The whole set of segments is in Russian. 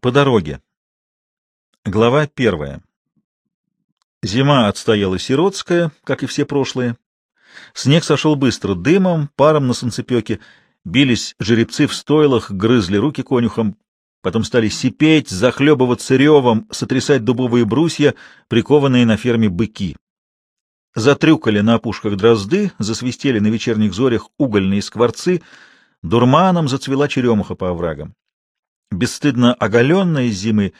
По дороге. Глава первая. Зима отстояла сиротская, как и все прошлые. Снег сошел быстро, дымом, паром на солнцепеке. Бились жеребцы в стойлах, грызли руки конюхом, потом стали сипеть, захлебываться ревом, сотрясать дубовые брусья, прикованные на ферме быки. Затрюкали на опушках дрозды, засвистели на вечерних зорях угольные скворцы, дурманом зацвела черемуха по оврагам. Бесстыдно оголенная зимы,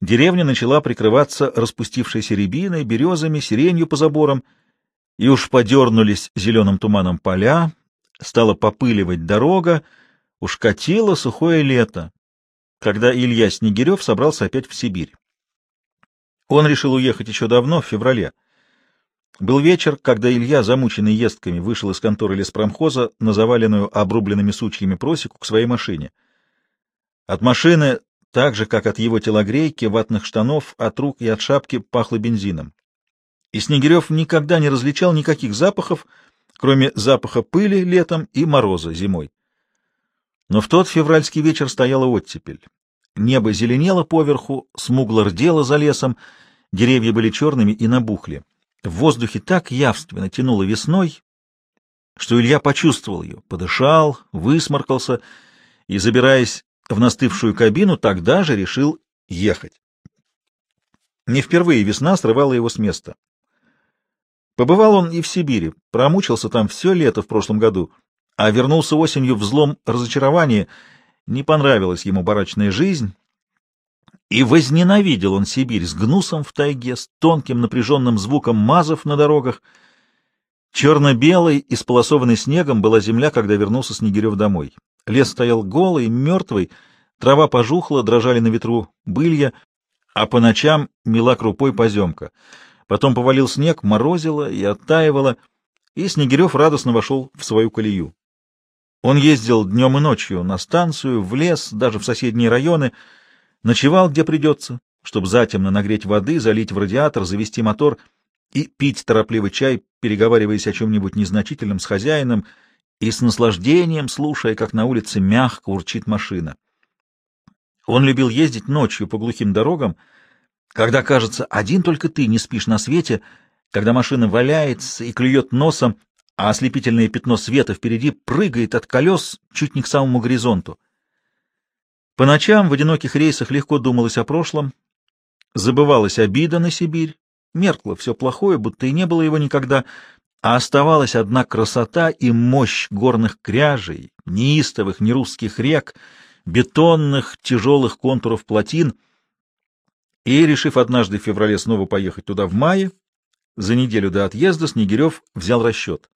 деревня начала прикрываться распустившейся рябиной, березами, сиренью по заборам, и уж подернулись зеленым туманом поля, стала попыливать дорога, уж катило сухое лето, когда Илья Снегирев собрался опять в Сибирь. Он решил уехать еще давно, в феврале. Был вечер, когда Илья, замученный ездками, вышел из конторы леспромхоза на заваленную обрубленными сучьями просеку к своей машине — от машины, так же, как от его телогрейки, ватных штанов, от рук и от шапки, пахло бензином. И Снегирев никогда не различал никаких запахов, кроме запаха пыли летом и мороза зимой. Но в тот февральский вечер стояла оттепель. Небо зеленело поверху, смугло рдело за лесом, деревья были черными и набухли. В воздухе так явственно тянуло весной, что Илья почувствовал ее, подышал, высморкался и, забираясь в настывшую кабину, тогда же решил ехать. Не впервые весна срывала его с места. Побывал он и в Сибири, промучился там все лето в прошлом году, а вернулся осенью в злом разочаровании, не понравилась ему барачная жизнь, и возненавидел он Сибирь с гнусом в тайге, с тонким напряженным звуком мазов на дорогах. Черно-белой, исполосованной снегом была земля, когда вернулся Снегирев домой. Лес стоял голый, мертвый, трава пожухла, дрожали на ветру былья, а по ночам мела крупой поземка. Потом повалил снег, морозило и оттаивало, и Снегирев радостно вошел в свою колею. Он ездил днем и ночью на станцию, в лес, даже в соседние районы, ночевал где придется, чтобы затемно нагреть воды, залить в радиатор, завести мотор и пить торопливый чай, переговариваясь о чем-нибудь незначительном с хозяином, и с наслаждением слушая, как на улице мягко урчит машина. Он любил ездить ночью по глухим дорогам, когда, кажется, один только ты не спишь на свете, когда машина валяется и клюет носом, а ослепительное пятно света впереди прыгает от колес чуть не к самому горизонту. По ночам в одиноких рейсах легко думалось о прошлом, забывалась обида на Сибирь, меркло все плохое, будто и не было его никогда, а оставалась одна красота и мощь горных кряжей, неистовых нерусских рек, бетонных тяжелых контуров плотин. И, решив однажды в феврале снова поехать туда в мае, за неделю до отъезда Снегирев взял расчет.